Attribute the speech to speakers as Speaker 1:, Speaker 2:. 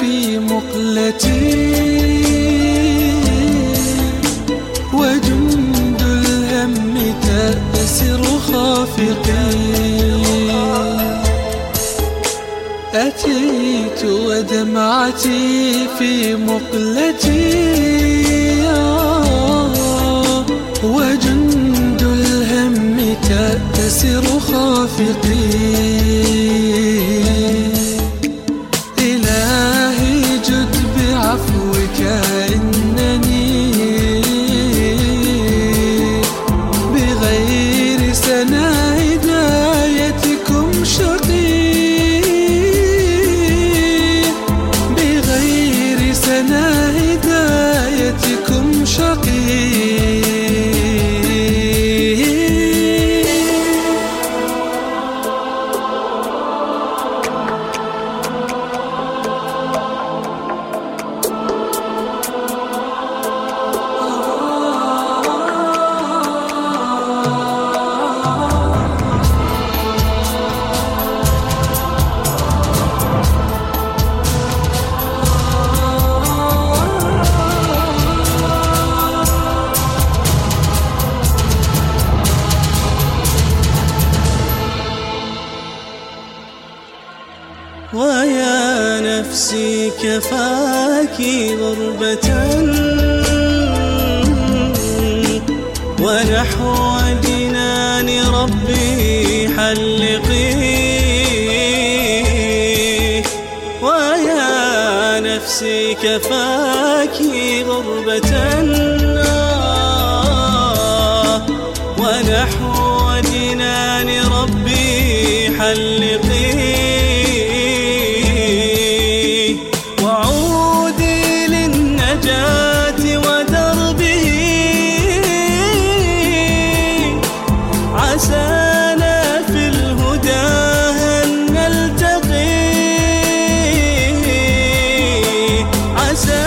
Speaker 1: في مقلتي وجند الهم تأسر خافقي. أتيت ودمعتي في مقلتي. وجند الهم تأسر خافقي. هدايتكم شقيق.
Speaker 2: ويا نفسي كفاك غربة. ونحو جنان ربي حلقي. ويا نفسي كفاك غربة. ونحو جنان ربي حلقي.
Speaker 1: myself